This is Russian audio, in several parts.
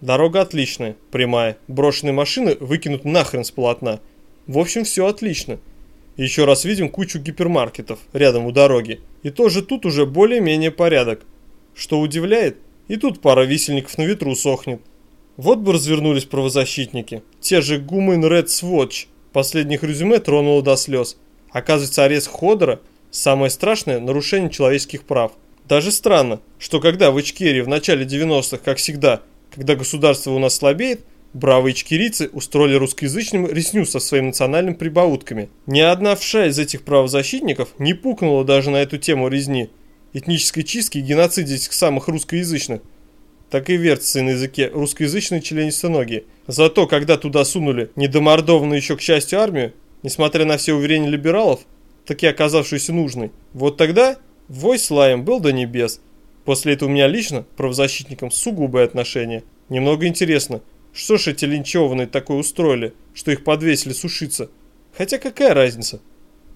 Дорога отличная, прямая. Брошенные машины выкинут нахрен с полотна. В общем, все отлично. Еще раз видим кучу гипермаркетов рядом у дороги. И тоже тут уже более-менее порядок. Что удивляет, и тут пара висельников на ветру сохнет. Вот бы развернулись правозащитники. Те же Гумин Red Swatch. Последних резюме тронуло до слез. Оказывается, арест Ходора – самое страшное нарушение человеческих прав. Даже странно, что когда в Ичкерии в начале 90-х, как всегда, когда государство у нас слабеет, бравые ичкерийцы устроили русскоязычным ресню со своими национальными прибаутками. Ни одна вша из этих правозащитников не пукнула даже на эту тему резни, этнической чистки и геноциде этих самых русскоязычных. Так и вертятся на языке русскоязычные членистоногие. Зато, когда туда сунули недомордованную еще к счастью армию, несмотря на все уверения либералов, таки оказавшуюся нужной, вот тогда Вой с лаем был до небес. После этого у меня лично, правозащитникам, сугубое отношение. Немного интересно, что ж эти линчеванные такое устроили, что их подвесили сушиться? Хотя какая разница?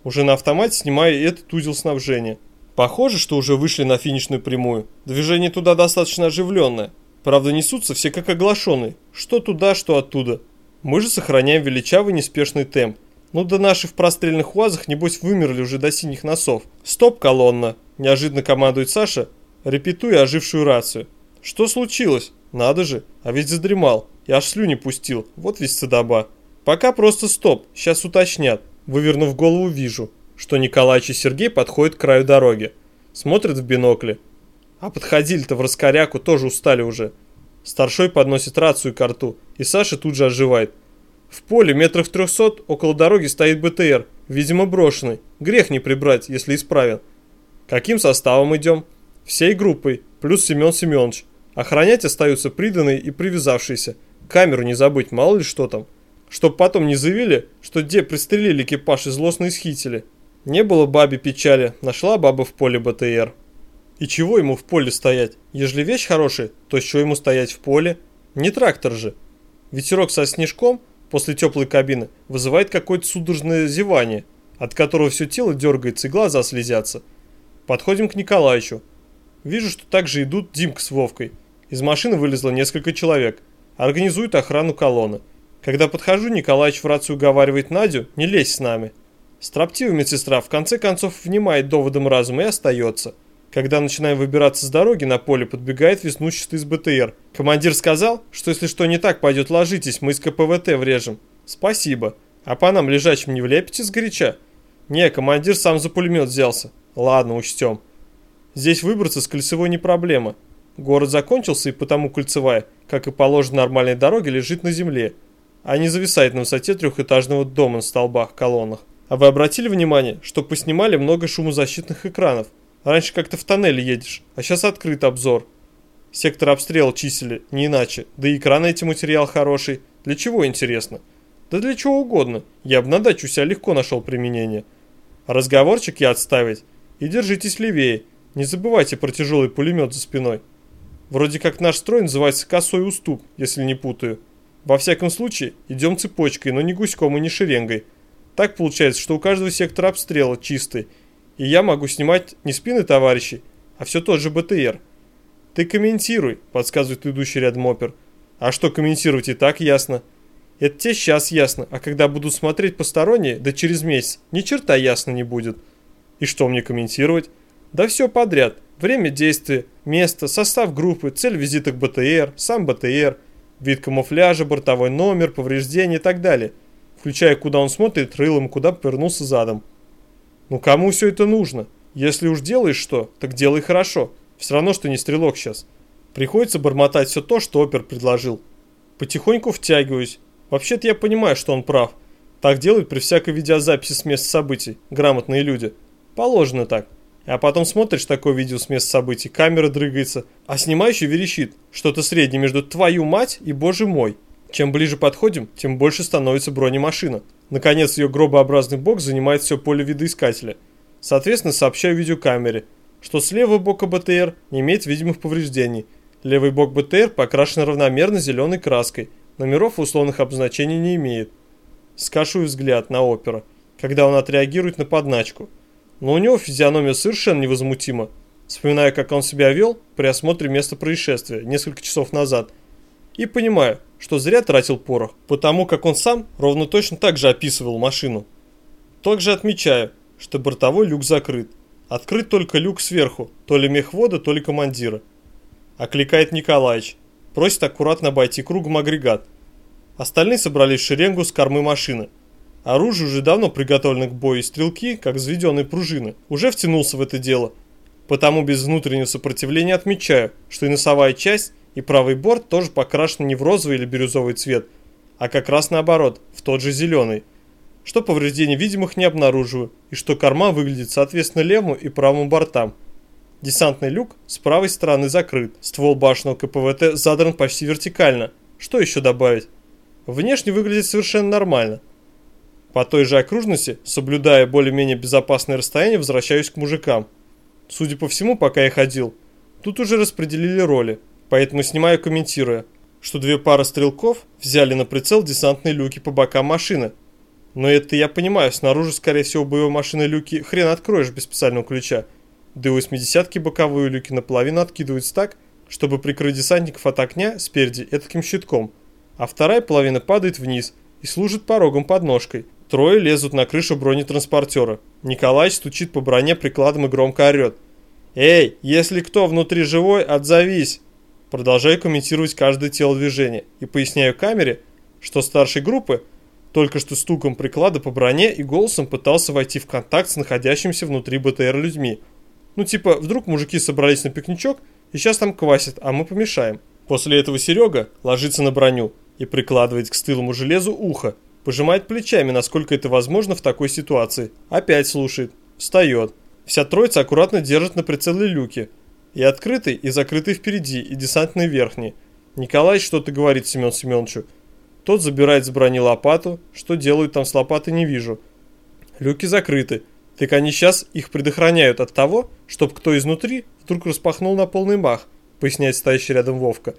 Уже на автомате снимаю этот узел снабжения. Похоже, что уже вышли на финишную прямую. Движение туда достаточно оживленное. Правда, несутся все как оглашенные. Что туда, что оттуда. Мы же сохраняем величавый неспешный темп. Ну да наши в прострельных уазах, небось, вымерли уже до синих носов. Стоп, колонна. Неожиданно командует Саша, репетуя ожившую рацию. Что случилось? Надо же, а ведь задремал. Я аж слюни пустил, вот ведь стыдоба. Пока просто стоп, сейчас уточнят. Вывернув голову, вижу, что Николаевич и Сергей подходят к краю дороги. Смотрят в бинокли. А подходили-то в раскоряку, тоже устали уже. Старшой подносит рацию к рту, и Саша тут же оживает. В поле метрах трехсот около дороги стоит БТР, видимо брошенный. Грех не прибрать, если исправен. Каким составом идем? Всей группой, плюс Семен Семенович. Охранять остаются приданные и привязавшиеся. Камеру не забыть, мало ли что там. Чтоб потом не заявили, что где пристрелили экипаж и злостно исхитили. Не было бабе печали, нашла баба в поле БТР. И чего ему в поле стоять? Ежели вещь хорошая, то что ему стоять в поле? Не трактор же. Ветерок со снежком после теплой кабины вызывает какое-то судорожное зевание, от которого все тело дергается и глаза слезятся. Подходим к Николаевичу. Вижу, что также идут Димка с Вовкой. Из машины вылезло несколько человек. Организуют охрану колонны. Когда подхожу, Николаевич в рацию уговаривает Надю не лезь с нами. Строптивая медсестра в конце концов внимает доводом разума и остается. Когда начинаем выбираться с дороги, на поле подбегает веснущатый из БТР. Командир сказал, что если что не так пойдет, ложитесь, мы из КПВТ врежем. Спасибо. А по нам лежачим не влепите сгоряча? Не, командир сам за пулемет взялся. Ладно, учтем. Здесь выбраться с кольцевой не проблема. Город закончился и потому кольцевая, как и положено нормальной дороге, лежит на земле, а не зависает на высоте трехэтажного дома на столбах, колоннах. А вы обратили внимание, что поснимали много шумозащитных экранов? Раньше как-то в тоннеле едешь, а сейчас открыт обзор. Сектор обстрела чистили, не иначе. Да и экран эти материал хороший. Для чего интересно? Да для чего угодно. Я бы на дачу себя легко нашел применение. разговорчик я отставить. И держитесь левее. Не забывайте про тяжелый пулемет за спиной. Вроде как наш строй называется косой уступ, если не путаю. Во всяком случае, идем цепочкой, но не гуськом и не шеренгой. Так получается, что у каждого сектора обстрела чистый, и я могу снимать не спины товарищей, а все тот же БТР. Ты комментируй, подсказывает идущий рядом опер. А что комментировать и так ясно. Это тебе сейчас ясно, а когда буду смотреть посторонние, да через месяц, ни черта ясно не будет. И что мне комментировать? Да все подряд. Время действия, место, состав группы, цель визита к БТР, сам БТР, вид камуфляжа, бортовой номер, повреждения и так далее. Включая, куда он смотрит рылом, куда повернулся задом. Ну кому все это нужно? Если уж делаешь что, так делай хорошо. Все равно, что не стрелок сейчас. Приходится бормотать все то, что опер предложил. Потихоньку втягиваюсь. Вообще-то я понимаю, что он прав. Так делают при всякой видеозаписи с мест событий. Грамотные люди. Положено так. А потом смотришь такое видео с места событий, камера дрыгается, а снимающий верещит, что-то среднее между «твою мать» и «боже мой». Чем ближе подходим, тем больше становится бронемашина. Наконец ее гробообразный бок занимает все поле видоискателя. Соответственно, сообщаю видеокамере, что с левого бока БТР не имеет видимых повреждений. Левый бок БТР покрашен равномерно зеленой краской, номеров условных обозначений не имеет. Скашу взгляд на опера, когда он отреагирует на подначку – но у него физиономия совершенно невозмутима. Вспоминая, как он себя вел при осмотре места происшествия несколько часов назад. и понимаю, что зря тратил порох, потому как он сам ровно точно так же описывал машину. Также отмечаю, что бортовой люк закрыт. Открыт только люк сверху, то ли мехвода, то ли командира. Окликает Николаевич. Просит аккуратно обойти кругом агрегат. Остальные собрались в шеренгу с кормы машины. Оружие уже давно приготовлено к бою, и стрелки, как взведенные пружины, уже втянулся в это дело. Потому без внутреннего сопротивления отмечаю, что и носовая часть, и правый борт тоже покрашены не в розовый или бирюзовый цвет, а как раз наоборот, в тот же зеленый что повреждений видимых не обнаруживаю, и что корма выглядит соответственно левому и правому бортам. Десантный люк с правой стороны закрыт, ствол башенного КПВТ задран почти вертикально. Что еще добавить? Внешне выглядит совершенно нормально. По той же окружности, соблюдая более-менее безопасное расстояние, возвращаюсь к мужикам. Судя по всему, пока я ходил, тут уже распределили роли, поэтому снимаю комментируя, что две пары стрелков взяли на прицел десантные люки по бокам машины – но это я понимаю, снаружи, скорее всего, боевой машины люки хрен откроешь без специального ключа. Да и 80 боковые люки наполовину откидываются так, чтобы прикрыть десантников от огня спереди таким щитком. А вторая половина падает вниз и служит порогом под ножкой. Трое лезут на крышу бронетранспортера. Николай стучит по броне прикладом и громко орет. «Эй, если кто внутри живой, отзовись!» Продолжаю комментировать каждое телодвижение и поясняю камере, что старшей группы – только что стуком приклада по броне и голосом пытался войти в контакт с находящимися внутри БТР людьми. Ну типа, вдруг мужики собрались на пикничок и сейчас там квасят, а мы помешаем. После этого Серега ложится на броню и прикладывает к стылому железу ухо, пожимает плечами, насколько это возможно в такой ситуации. Опять слушает, встает. Вся троица аккуратно держит на прицеле люки. И открытый, и закрытый впереди, и десантный верхний. Николай что-то говорит Семен Семеновичу, тот забирает с брони лопату. Что делают там с лопатой, не вижу. Люки закрыты. Так они сейчас их предохраняют от того, чтоб кто изнутри вдруг распахнул на полный мах, поясняет стоящий рядом Вовка.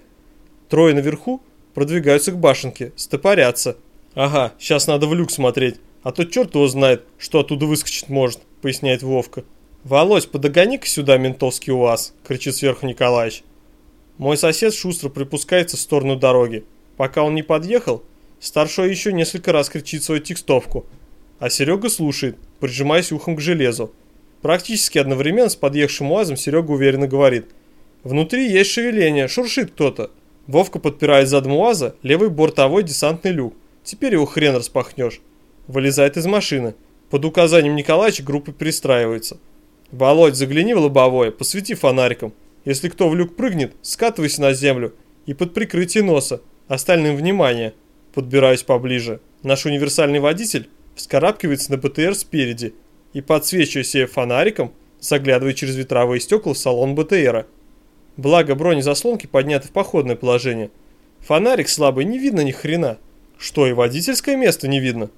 Трое наверху продвигаются к башенке, стопорятся. Ага, сейчас надо в люк смотреть, а то черт его знает, что оттуда выскочить может, поясняет Вовка. «Володь, подогони-ка сюда ментовский УАЗ!» – кричит сверху Николаевич. Мой сосед шустро припускается в сторону дороги. Пока он не подъехал, старшой еще несколько раз кричит свою текстовку, а Серега слушает, прижимаясь ухом к железу. Практически одновременно с подъехавшим УАЗом Серега уверенно говорит. Внутри есть шевеление, шуршит кто-то. Вовка подпирает задом УАЗа левый бортовой десантный люк. Теперь его хрен распахнешь. Вылезает из машины. Под указанием Николаевича группа перестраивается. Володь, загляни в лобовое, посвети фонариком. Если кто в люк прыгнет, скатывайся на землю и под прикрытие носа Остальным внимание. Подбираюсь поближе. Наш универсальный водитель вскарабкивается на БТР спереди и, подсвечивая себе фонариком, заглядывает через ветровые стекла в салон БТРа. Благо бронезаслонки подняты в походное положение. Фонарик слабый, не видно ни хрена. Что, и водительское место не видно?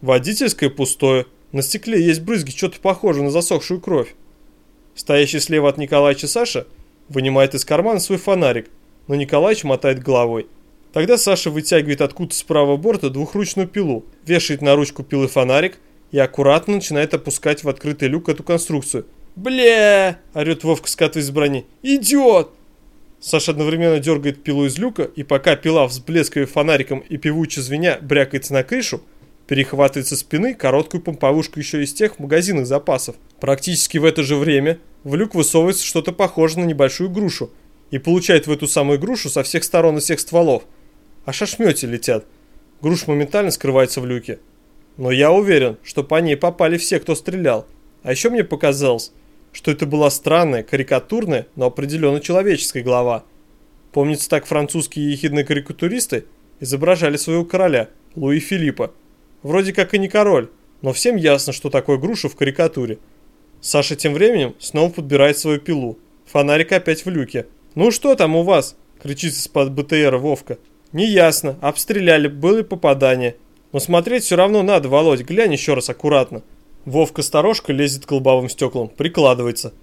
Водительское пустое. На стекле есть брызги, что-то похоже на засохшую кровь. Стоящий слева от Николаевича Саша вынимает из кармана свой фонарик, но Николаевич мотает головой. Тогда Саша вытягивает откуда-то с правого борта двухручную пилу, вешает на ручку пилы фонарик и аккуратно начинает опускать в открытый люк эту конструкцию. «Бля!» – орет Вовка, скатываясь с брони. «Идиот!» Саша одновременно дергает пилу из люка, и пока пила, взблескивая фонариком и певуче звеня, брякается на крышу, перехватывает со спины короткую помповушку еще из тех магазинных запасов. Практически в это же время в люк высовывается что-то похожее на небольшую грушу и получает в эту самую грушу со всех сторон и всех стволов – а шашмети летят. Груш моментально скрывается в люке. Но я уверен, что по ней попали все, кто стрелял. А еще мне показалось, что это была странная, карикатурная, но определенно человеческая голова. Помнится, так французские ехидные карикатуристы изображали своего короля, Луи Филиппа. Вроде как и не король, но всем ясно, что такое груша в карикатуре. Саша тем временем снова подбирает свою пилу. Фонарик опять в люке. «Ну что там у вас?» – кричит из-под БТРа Вовка. Неясно, обстреляли, были попадания. Но смотреть все равно надо, Володь, глянь еще раз аккуратно. Вовка сторожка лезет к лобовым стеклам, прикладывается.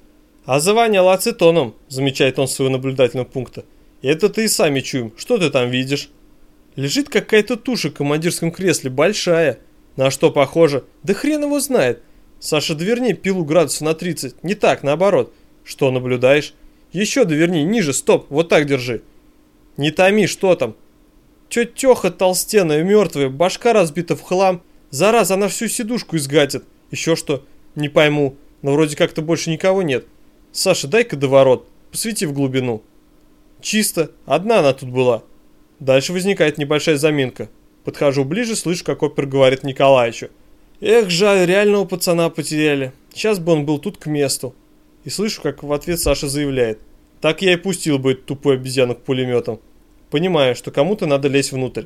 «Озывание лацетоном», замечает он своего наблюдательного пункта. «Это ты и сами чуем. Что ты там видишь?» Лежит какая-то туша в командирском кресле, большая. На что похоже? Да хрен его знает. Саша, доверни пилу градусов на 30. Не так, наоборот. Что наблюдаешь? Еще доверни, ниже, стоп, вот так держи. Не томи, что там? Тетя Теха толстенная, мертвая, башка разбита в хлам. Зараза, она всю сидушку изгатит. Еще что? Не пойму, но вроде как-то больше никого нет. Саша, дай-ка доворот, посвети в глубину. Чисто, одна она тут была. Дальше возникает небольшая заминка. Подхожу ближе, слышу, как опер говорит Николаевичу. Эх, жаль, реального пацана потеряли. Сейчас бы он был тут к месту. И слышу, как в ответ Саша заявляет. Так я и пустил бы эту тупую к пулеметам. Понимаю, что кому-то надо лезть внутрь.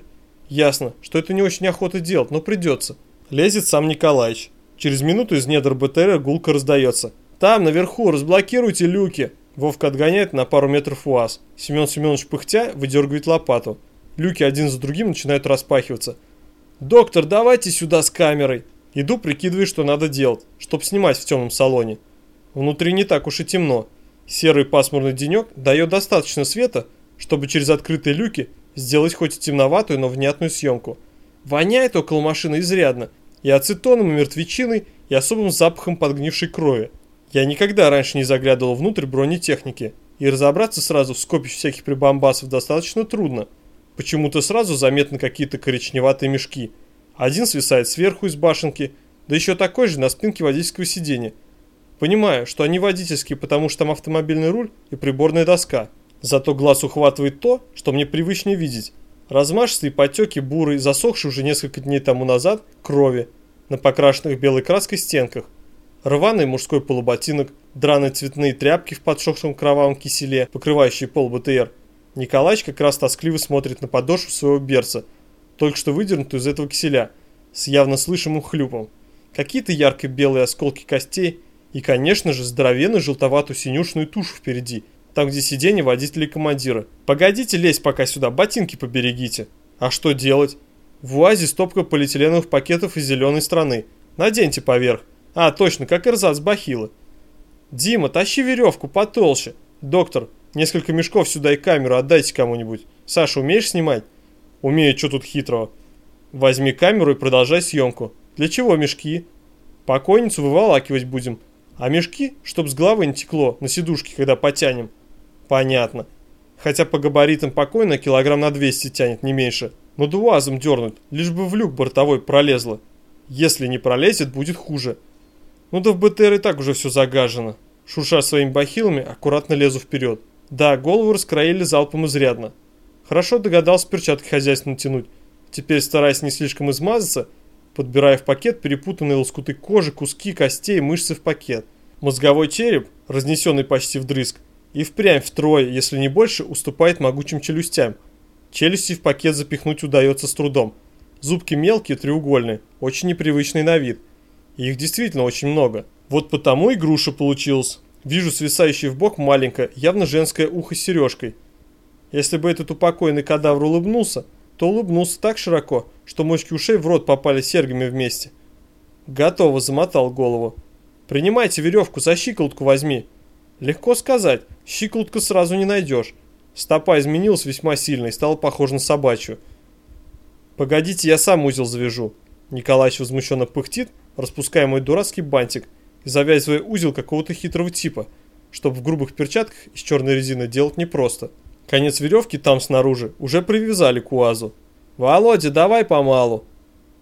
Ясно, что это не очень охота делать, но придется. Лезет сам Николаевич. Через минуту из недр БТР гулко раздается. «Там, наверху, разблокируйте люки!» Вовка отгоняет на пару метров УАЗ. Семен Семенович пыхтя выдергивает лопату. Люки один за другим начинают распахиваться. «Доктор, давайте сюда с камерой!» Иду, прикидываю, что надо делать, чтобы снимать в темном салоне. Внутри не так уж и темно. Серый пасмурный денек дает достаточно света, чтобы через открытые люки сделать хоть и темноватую, но внятную съемку. Воняет около машины изрядно, и ацетоном, и мертвечиной, и особым запахом подгнившей крови. Я никогда раньше не заглядывал внутрь бронетехники, и разобраться сразу в скопище всяких прибамбасов достаточно трудно. Почему-то сразу заметны какие-то коричневатые мешки. Один свисает сверху из башенки, да еще такой же на спинке водительского сиденья. Понимаю, что они водительские, потому что там автомобильный руль и приборная доска. Зато глаз ухватывает то, что мне привычнее видеть. Размашистые потеки бурой, засохшие уже несколько дней тому назад, крови на покрашенных белой краской стенках, рваный мужской полуботинок, драные цветные тряпки в подшохшем кровавом киселе, покрывающие пол БТР. Николаич как раз тоскливо смотрит на подошву своего берца, только что выдернутую из этого киселя, с явно слышимым хлюпом. Какие-то ярко-белые осколки костей и, конечно же, здоровенную желтоватую синюшную тушу впереди, там, где сиденье водителя и командира. Погодите лезть пока сюда, ботинки поберегите. А что делать? В УАЗе стопка полиэтиленовых пакетов из зеленой страны. Наденьте поверх. А, точно, как эрзац бахилы. Дима, тащи веревку потолще. Доктор, несколько мешков сюда и камеру отдайте кому-нибудь. Саша, умеешь снимать? Умею, что тут хитрого. Возьми камеру и продолжай съемку. Для чего мешки? Покойницу выволакивать будем. А мешки, чтоб с головы не текло, на сидушке, когда потянем. Понятно. Хотя по габаритам покойно килограмм на 200 тянет, не меньше. Над УАЗом дернуть, лишь бы в люк бортовой пролезло. Если не пролезет, будет хуже. Ну да в БТР и так уже все загажено. Шурша своими бахилами, аккуратно лезу вперед. Да, голову раскроили залпом изрядно. Хорошо догадался перчатки хозяйственно натянуть. Теперь, стараясь не слишком измазаться, подбирая в пакет перепутанные лоскуты кожи, куски костей, мышцы в пакет. Мозговой череп, разнесенный почти вдрызг, и впрямь втрое, если не больше, уступает могучим челюстям – Челюсти в пакет запихнуть удается с трудом. Зубки мелкие, треугольные, очень непривычный на вид. И их действительно очень много. Вот потому и груша получилась. Вижу свисающий в бок маленькое, явно женское ухо с сережкой. Если бы этот упокойный кадавр улыбнулся, то улыбнулся так широко, что мочки ушей в рот попали серьгами вместе. Готово, замотал голову. Принимайте веревку, за щиколотку возьми. Легко сказать, щиколотка сразу не найдешь. Стопа изменилась весьма сильно и стала похожа на собачью. «Погодите, я сам узел завяжу». Николаевич возмущенно пыхтит, распуская мой дурацкий бантик и завязывая узел какого-то хитрого типа, чтобы в грубых перчатках из черной резины делать непросто. Конец веревки там снаружи уже привязали к УАЗу. «Володя, давай помалу!»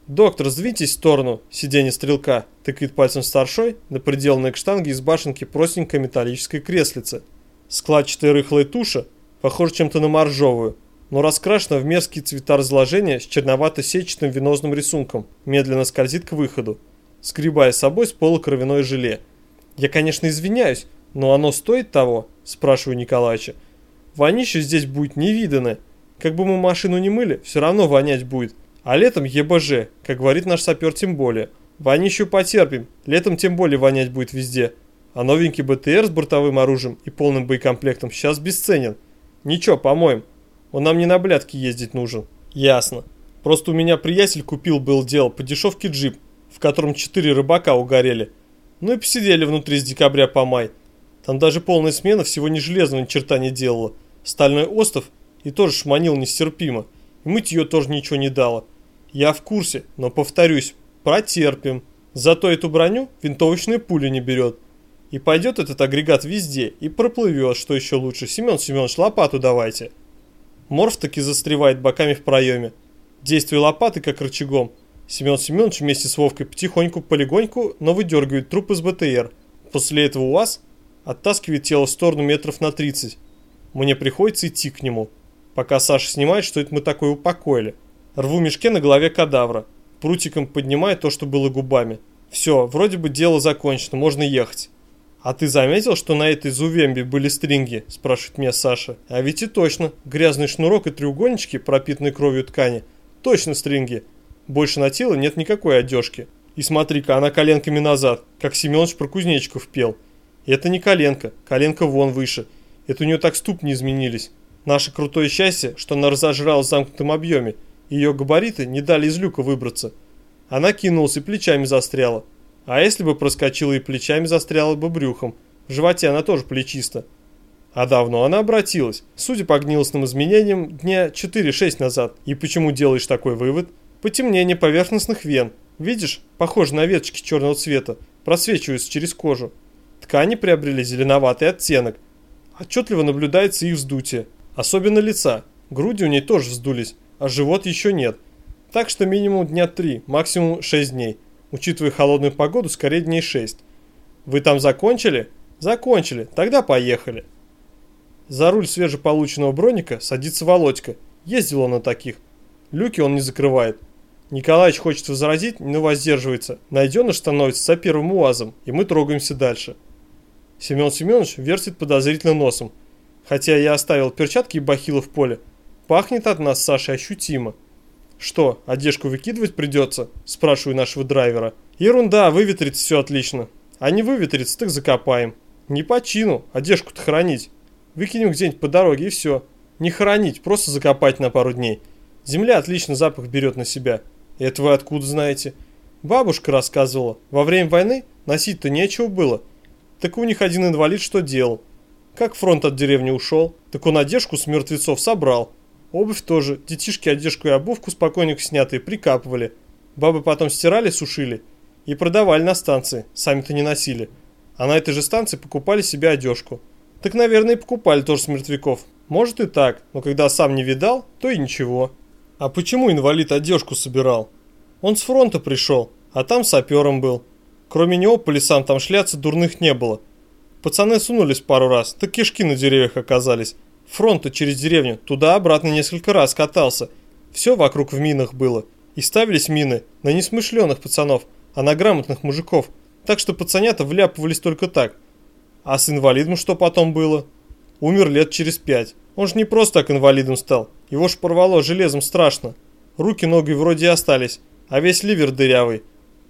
«Доктор, сдвиньтесь в сторону!» Сиденье стрелка тыкает пальцем старшой на приделанной к штанге из башенки простенькое металлическое креслице. Складчатая рыхлая туша похоже чем-то на моржовую, но раскрашена в мерзкие цвета разложения с черновато-сетчатым венозным рисунком, медленно скользит к выходу, скребая с собой с пола кровяное желе. «Я, конечно, извиняюсь, но оно стоит того?» – спрашиваю Николаевича. «Вонище здесь будет невиданное. Как бы мы машину не мыли, все равно вонять будет. А летом ЕБЖ, как говорит наш сапер, тем более. Вонищу потерпим, летом тем более вонять будет везде. А новенький БТР с бортовым оружием и полным боекомплектом сейчас бесценен. Ничего, помоем. Он нам не на блядки ездить нужен. Ясно. Просто у меня приятель купил был дело по дешевке джип, в котором четыре рыбака угорели. Ну и посидели внутри с декабря по май. Там даже полная смена всего не железного ни черта не делала. Стальной остов и тоже шманил нестерпимо. И мыть ее тоже ничего не дало. Я в курсе, но повторюсь, протерпим. Зато эту броню винтовочная пуля не берет. И пойдет этот агрегат везде и проплывет, что еще лучше. Семен Семенович, лопату давайте. Морф таки застревает боками в проеме. Действие лопаты как рычагом. Семен Семенович вместе с Вовкой потихоньку-полегоньку, но выдергивает труп из БТР. После этого УАЗ оттаскивает тело в сторону метров на 30. Мне приходится идти к нему. Пока Саша снимает, что это мы такое упокоили. Рву мешке на голове кадавра. Прутиком поднимаю то, что было губами. Все, вроде бы дело закончено, можно ехать. «А ты заметил, что на этой зувембе были стринги?» – спрашивает меня Саша. «А ведь и точно. Грязный шнурок и треугольнички, пропитанные кровью ткани. Точно стринги. Больше на тело нет никакой одежки. И смотри-ка, она коленками назад, как Семенович про кузнечиков пел. Это не коленка, коленка вон выше. Это у нее так ступни изменились. Наше крутое счастье, что она разожралась в замкнутом объеме. Ее габариты не дали из люка выбраться. Она кинулась и плечами застряла. А если бы проскочила и плечами застряла бы брюхом? В животе она тоже плечиста. А давно она обратилась, судя по гнилостным изменениям, дня 4-6 назад. И почему делаешь такой вывод? Потемнение поверхностных вен. Видишь, похоже на веточки черного цвета, просвечиваются через кожу. Ткани приобрели зеленоватый оттенок. Отчетливо наблюдается их вздутие. Особенно лица. Груди у ней тоже вздулись, а живот еще нет. Так что минимум дня 3, максимум 6 дней. Учитывая холодную погоду, скорее дней 6. Вы там закончили? Закончили. Тогда поехали. За руль свежеполученного броника садится Володька. Ездил он на таких. Люки он не закрывает. Николаевич хочет возразить, но воздерживается. Найденыш становится за первым УАЗом, и мы трогаемся дальше. Семен Семенович вертит подозрительно носом. Хотя я оставил перчатки и бахилы в поле. Пахнет от нас Сашей ощутимо. «Что, одежку выкидывать придется?» – спрашиваю нашего драйвера. «Ерунда, выветрится все отлично. А не выветрится, так закопаем. Не по чину, одежку-то хранить. Выкинем где-нибудь по дороге и все. Не хранить, просто закопать на пару дней. Земля отлично запах берет на себя. Это вы откуда знаете?» Бабушка рассказывала, во время войны носить-то нечего было. Так у них один инвалид что делал? Как фронт от деревни ушел, так он одежку с мертвецов собрал, Обувь тоже. Детишки одежку и обувку спокойненько снятые прикапывали. Бабы потом стирали, сушили и продавали на станции. Сами-то не носили. А на этой же станции покупали себе одежку. Так, наверное, и покупали тоже с мертвяков. Может и так, но когда сам не видал, то и ничего. А почему инвалид одежку собирал? Он с фронта пришел, а там сапером был. Кроме него по лесам там шляться дурных не было. Пацаны сунулись пару раз, так кишки на деревьях оказались. Фронта через деревню, туда-обратно несколько раз катался. Все вокруг в минах было. И ставились мины на несмышленых пацанов, а на грамотных мужиков. Так что пацанята вляпывались только так. А с инвалидом что потом было? Умер лет через пять. Он же не просто так инвалидом стал. Его ж порвало железом страшно. Руки, ноги вроде и остались, а весь ливер дырявый.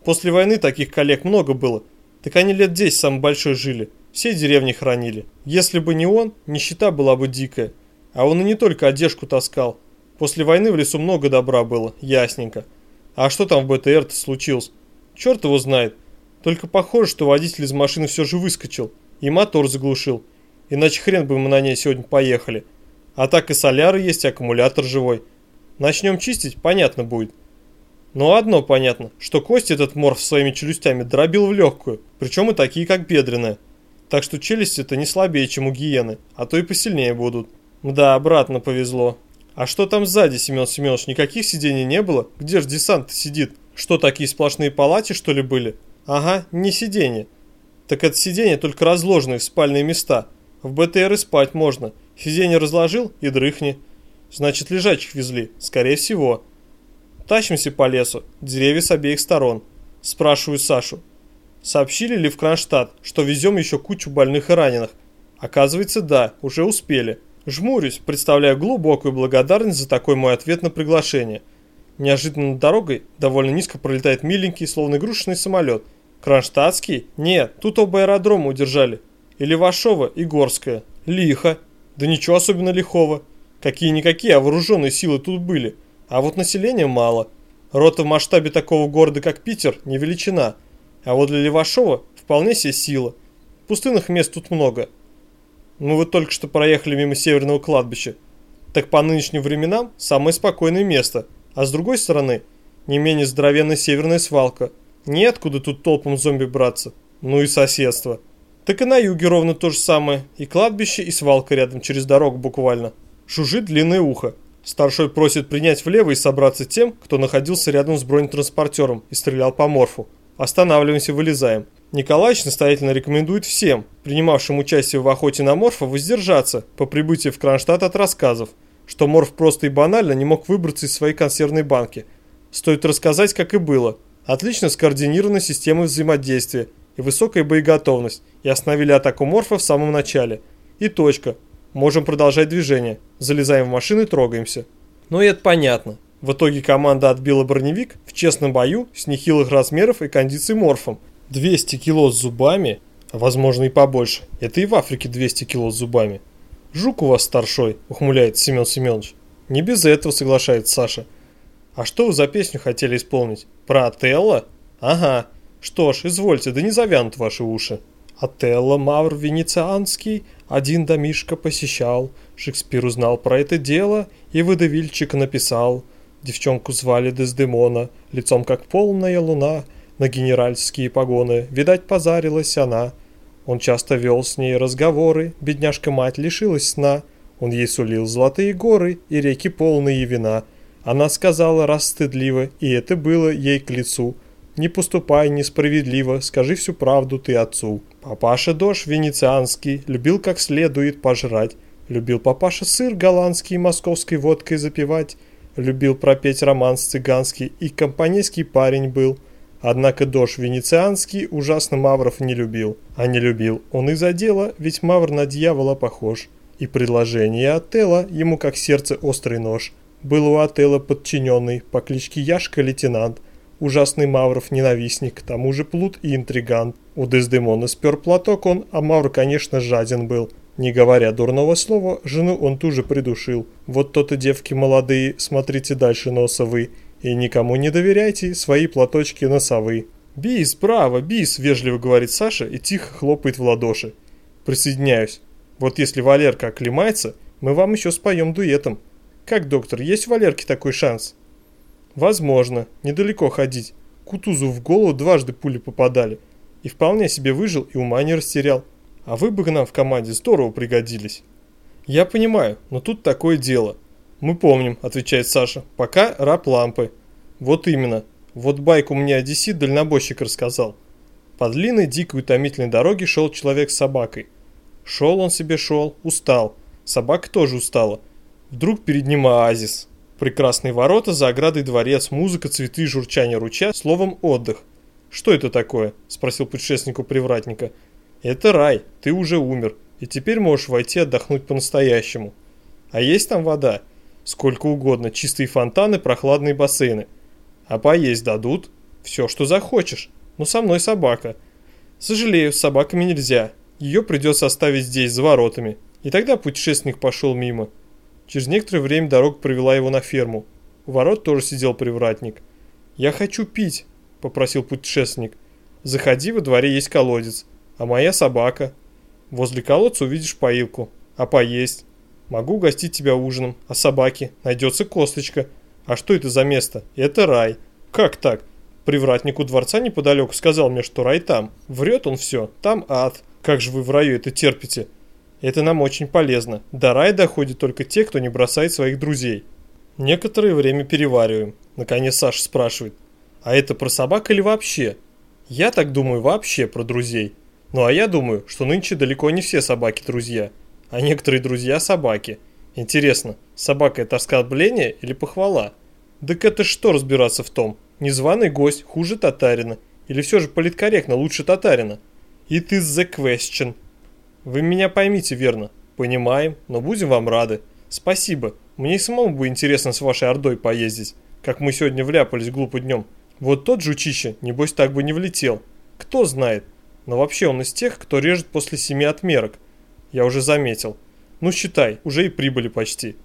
После войны таких коллег много было. Так они лет 10 самый большой жили. Все деревни хранили. Если бы не он, нищета была бы дикая. А он и не только одежку таскал. После войны в лесу много добра было, ясненько. А что там в БТР-то случилось? Черт его знает. Только похоже, что водитель из машины все же выскочил. И мотор заглушил. Иначе хрен бы мы на ней сегодня поехали. А так и соляры есть, и аккумулятор живой. Начнем чистить, понятно будет. Но одно понятно, что кость этот морф своими челюстями дробил в легкую, причем и такие, как бедренная. Так что челюсти-то не слабее, чем у гиены, а то и посильнее будут. Да, обратно повезло. А что там сзади, Семен Семенович, никаких сидений не было? Где же десант сидит? Что, такие сплошные палати, что ли, были? Ага, не сиденья. Так это сиденья только разложенные в спальные места. В БТР и спать можно. Сиденье разложил и дрыхни. Значит, лежачих везли, скорее всего. Тащимся по лесу, деревья с обеих сторон. Спрашиваю Сашу, Сообщили ли в Кронштадт, что везем еще кучу больных и раненых? Оказывается, да, уже успели. Жмурюсь, представляя глубокую благодарность за такой мой ответ на приглашение. Неожиданно над дорогой довольно низко пролетает миленький, словно игрушечный самолет. Кронштадтский? Нет, тут оба аэродрома удержали. И Левашова, и Горская. Лихо. Да ничего особенно лихого. Какие-никакие, а вооруженные силы тут были. А вот населения мало. Рота в масштабе такого города, как Питер, не величина. А вот для Левашова вполне себе сила. Пустынных мест тут много. Мы вот только что проехали мимо северного кладбища. Так по нынешним временам самое спокойное место. А с другой стороны, не менее здоровенная северная свалка. Неоткуда тут толпам зомби браться. Ну и соседство. Так и на юге ровно то же самое. И кладбище, и свалка рядом, через дорогу буквально. Шужит длинное ухо. Старшой просит принять влево и собраться тем, кто находился рядом с бронетранспортером и стрелял по морфу. Останавливаемся, вылезаем. Николаевич настоятельно рекомендует всем, принимавшим участие в охоте на морфа, воздержаться по прибытии в Кронштадт от рассказов, что морф просто и банально не мог выбраться из своей консервной банки. Стоит рассказать, как и было. Отлично скоординирована система взаимодействия и высокая боеготовность, и остановили атаку морфа в самом начале. И точка. Можем продолжать движение. Залезаем в машину и трогаемся. Ну и это понятно. В итоге команда отбила броневик в честном бою с нехилых размеров и кондиций морфом. 200 кило с зубами, а возможно и побольше. Это и в Африке 200 кило с зубами. Жук у вас старшой, ухмыляется Семен Семенович. Не без этого соглашается Саша. А что вы за песню хотели исполнить? Про Отелло? Ага. Что ж, извольте, да не завянут ваши уши. Отелло Мавр Венецианский один домишко посещал. Шекспир узнал про это дело и выдавильчик написал. Девчонку звали Дездемона, лицом как полная луна, на генеральские погоны, видать, позарилась она. Он часто вел с ней разговоры, бедняжка-мать лишилась сна. Он ей сулил золотые горы и реки полные вина. Она сказала раз стыдливо, и это было ей к лицу. Не поступай несправедливо, скажи всю правду ты отцу. Папаша Дош венецианский любил как следует пожрать. Любил папаша сыр голландский московской водкой запивать. Любил пропеть романс цыганский и компанейский парень был. Однако Дош венецианский ужасно Мавров не любил. А не любил он из-за дела, ведь Мавр на дьявола похож. И предложение Отелла ему как сердце острый нож. Был у Отелла подчиненный по кличке Яшка лейтенант – Ужасный Мавров ненавистник, к тому же плут и интригант. У Дездемона спер платок он, а Мавр, конечно, жаден был. Не говоря дурного слова, жену он туже придушил. Вот то-то девки молодые, смотрите дальше носа. И никому не доверяйте свои платочки носовые. «Бис, право, бис!» – вежливо говорит Саша и тихо хлопает в ладоши. «Присоединяюсь. Вот если Валерка оклемается, мы вам еще споем дуэтом. Как, доктор, есть у Валерки такой шанс?» Возможно, недалеко ходить. Кутузу в голову дважды пули попадали. И вполне себе выжил и ума не растерял. А вы бы к нам в команде здорово пригодились. Я понимаю, но тут такое дело. Мы помним, отвечает Саша. Пока раб лампы. Вот именно. Вот байку мне одессит дальнобойщик рассказал. По длинной, дикой, утомительной дороге шел человек с собакой. Шел он себе шел, устал. Собака тоже устала. Вдруг перед ним оазис. Прекрасные ворота, за оградой дворец, музыка, цветы, журчание ручья, словом отдых. «Что это такое?» – спросил предшественнику привратника. «Это рай, ты уже умер, и теперь можешь войти отдохнуть по-настоящему. А есть там вода? Сколько угодно, чистые фонтаны, прохладные бассейны. А поесть дадут? Все, что захочешь. Но со мной собака. Сожалею, с собаками нельзя. Ее придется оставить здесь, за воротами. И тогда путешественник пошел мимо. Через некоторое время дорога привела его на ферму. У ворот тоже сидел привратник. «Я хочу пить», – попросил путешественник. «Заходи, во дворе есть колодец, а моя собака. Возле колодца увидишь поилку. А поесть? Могу угостить тебя ужином, а собаке найдется косточка. А что это за место? Это рай. Как так? Привратник у дворца неподалеку сказал мне, что рай там. Врет он все, там ад. Как же вы в раю это терпите? Это нам очень полезно. До рая доходят только те, кто не бросает своих друзей. Некоторое время перевариваем. Наконец Саша спрашивает. А это про собак или вообще? Я так думаю вообще про друзей. Ну а я думаю, что нынче далеко не все собаки друзья. А некоторые друзья собаки. Интересно, собака это оскорбление или похвала? Так это что разбираться в том? Незваный гость хуже татарина? Или все же политкорректно лучше татарина? It is the question, вы меня поймите верно. Понимаем, но будем вам рады. Спасибо. Мне и самому бы интересно с вашей ордой поездить, как мы сегодня вляпались глупо днем. Вот тот жучище, небось, так бы не влетел. Кто знает. Но вообще он из тех, кто режет после семи отмерок. Я уже заметил. Ну считай, уже и прибыли почти.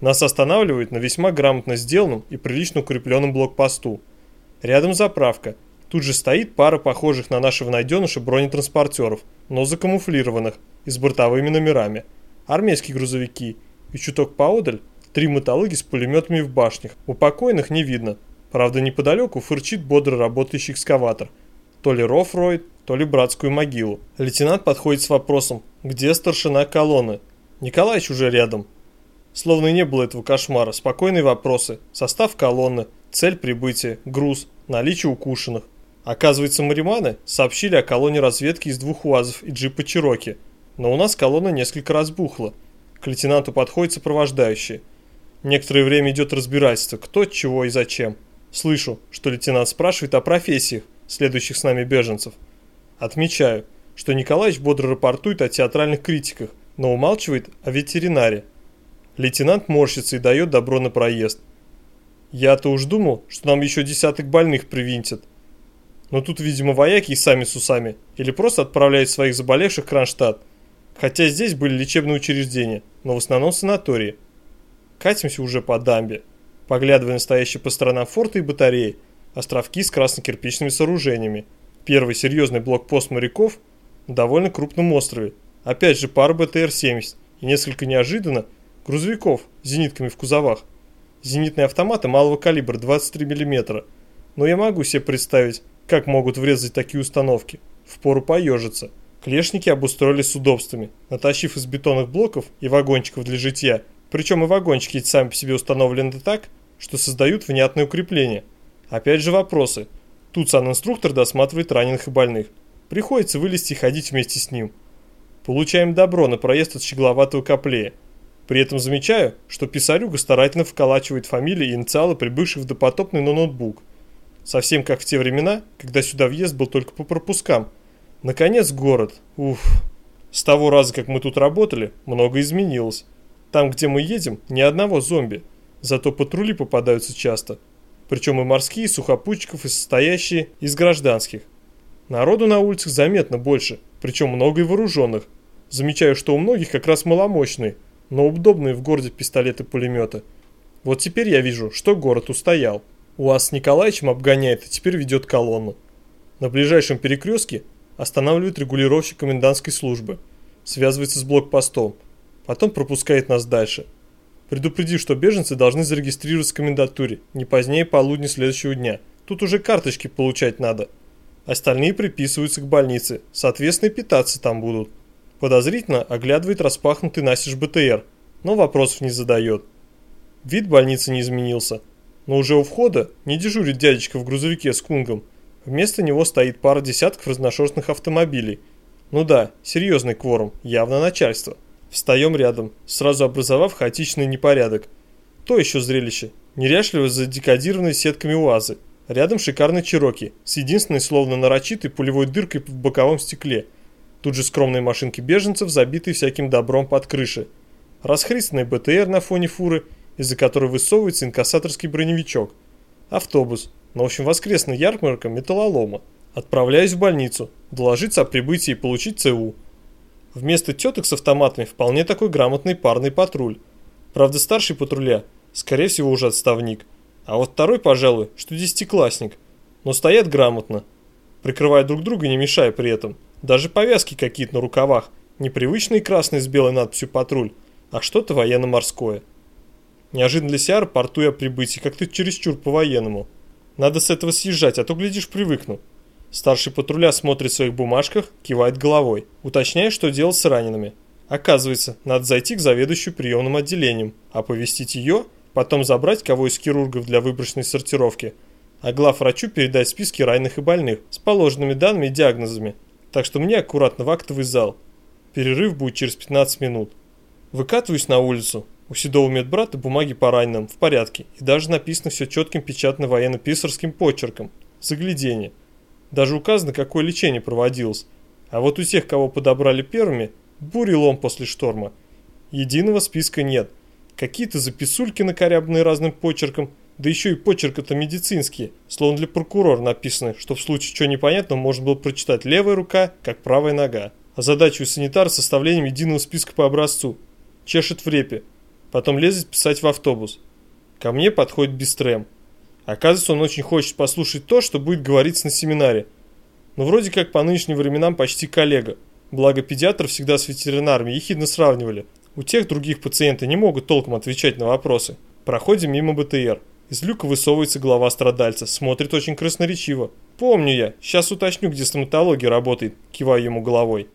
Нас останавливают на весьма грамотно сделанном и прилично укрепленном блокпосту. Рядом заправка – Тут же стоит пара похожих на нашего найденыша бронетранспортеров, но закамуфлированных и с бортовыми номерами. Армейские грузовики. И чуток поодаль три мотологи с пулеметами в башнях. У покойных не видно. Правда, неподалеку фырчит бодро работающий экскаватор. То ли ров роет, то ли братскую могилу. Лейтенант подходит с вопросом, где старшина колонны? Николаевич уже рядом. Словно и не было этого кошмара. Спокойные вопросы. Состав колонны, цель прибытия, груз, наличие укушенных. Оказывается, мариманы сообщили о колонне разведки из двух УАЗов и джипа Чироки. Но у нас колонна несколько разбухла. К лейтенанту подходит сопровождающий. Некоторое время идет разбирательство, кто, чего и зачем. Слышу, что лейтенант спрашивает о профессиях, следующих с нами беженцев. Отмечаю, что Николаевич бодро рапортует о театральных критиках, но умалчивает о ветеринаре. Лейтенант морщится и дает добро на проезд. Я-то уж думал, что нам еще десяток больных привинтят. Но тут, видимо, вояки и сами с усами, или просто отправляют своих заболевших в Кронштадт. Хотя здесь были лечебные учреждения, но в основном санатории. Катимся уже по дамбе поглядывая на стоящие по сторонам форты и батареи, островки с красно-кирпичными сооружениями. Первый серьезный блокпост моряков на довольно крупном острове. Опять же пара БТР-70 и несколько неожиданно грузовиков с зенитками в кузовах. Зенитные автоматы малого калибра 23 мм. Но я могу себе представить, как могут врезать такие установки. Впору поежиться. Клешники обустроились с удобствами, натащив из бетонных блоков и вагончиков для житья. Причем и вагончики сами по себе установлены так, что создают внятные укрепления. Опять же вопросы. Тут санинструктор досматривает раненых и больных. Приходится вылезти и ходить вместе с ним. Получаем добро на проезд от щегловатого коплея. При этом замечаю, что писарюга старательно вколачивает фамилии и инициалы прибывших в допотопный ноутбук. Совсем как в те времена, когда сюда въезд был только по пропускам. Наконец город. Уф. С того раза, как мы тут работали, много изменилось. Там, где мы едем, ни одного зомби. Зато патрули попадаются часто. Причем и морские, и сухопутчиков, и состоящие из гражданских. Народу на улицах заметно больше, причем много и вооруженных. Замечаю, что у многих как раз маломощные, но удобные в городе пистолеты-пулеметы. Вот теперь я вижу, что город устоял. УАЗ с Николаевичем обгоняет и теперь ведет колонну. На ближайшем перекрестке останавливает регулировщик комендантской службы. Связывается с блокпостом. Потом пропускает нас дальше предупредив, что беженцы должны зарегистрироваться в комендатуре не позднее полудня следующего дня. Тут уже карточки получать надо. Остальные приписываются к больнице, соответственно питаться там будут. Подозрительно оглядывает распахнутый настежь БТР, но вопросов не задает. Вид больницы не изменился, но уже у входа не дежурит дядечка в грузовике с кунгом. Вместо него стоит пара десятков разношерстных автомобилей. Ну да, серьезный кворум, явно начальство. Встаем рядом, сразу образовав хаотичный непорядок. То еще зрелище. Неряшливо задекодированные сетками УАЗы. Рядом шикарный Чироки с единственной словно нарочитой пулевой дыркой в боковом стекле. Тут же скромные машинки беженцев, забитые всяким добром под крышей. Расхристанный БТР на фоне фуры, из-за которой высовывается инкассаторский броневичок. Автобус. На общем воскресная ярмарка металлолома. Отправляюсь в больницу, доложиться о прибытии и получить ЦУ. Вместо теток с автоматами вполне такой грамотный парный патруль. Правда, старший патруля, скорее всего, уже отставник. А вот второй, пожалуй, что десятиклассник. Но стоят грамотно, прикрывая друг друга, не мешая при этом. Даже повязки какие-то на рукавах. Непривычные красные с белой надписью «Патруль», а что-то военно-морское. Неожиданно для Сиара порту я прибытие, как-то чересчур по-военному. Надо с этого съезжать, а то, глядишь, привыкну. Старший патруля смотрит в своих бумажках, кивает головой, уточняя, что делать с ранеными. Оказывается, надо зайти к заведующей приемным отделением, оповестить ее, потом забрать кого из хирургов для выборочной сортировки, а главврачу передать списки раненых и больных с положенными данными и диагнозами. Так что мне аккуратно в актовый зал. Перерыв будет через 15 минут. Выкатываюсь на улицу. У седого медбрата бумаги по раненым в порядке, и даже написано все четким печатно военно-писарским почерком. Заглядение. Даже указано, какое лечение проводилось. А вот у тех, кого подобрали первыми, бурелом после шторма. Единого списка нет. Какие-то записульки накорябанные разным почерком, да еще и почерк-то медицинские, словно для прокурора написаны, что в случае чего непонятного можно было прочитать левая рука, как правая нога. А задачу у санитара составлением единого списка по образцу. Чешет в репе. Потом лезет писать в автобус. Ко мне подходит Бестрем. Оказывается, он очень хочет послушать то, что будет говориться на семинаре. Но вроде как по нынешним временам почти коллега. Благо педиатров всегда с ветеринарами ехидно сравнивали. У тех других пациенты не могут толком отвечать на вопросы. Проходим мимо БТР. Из люка высовывается голова страдальца, смотрит очень красноречиво. «Помню я, сейчас уточню, где стоматология работает», киваю ему головой.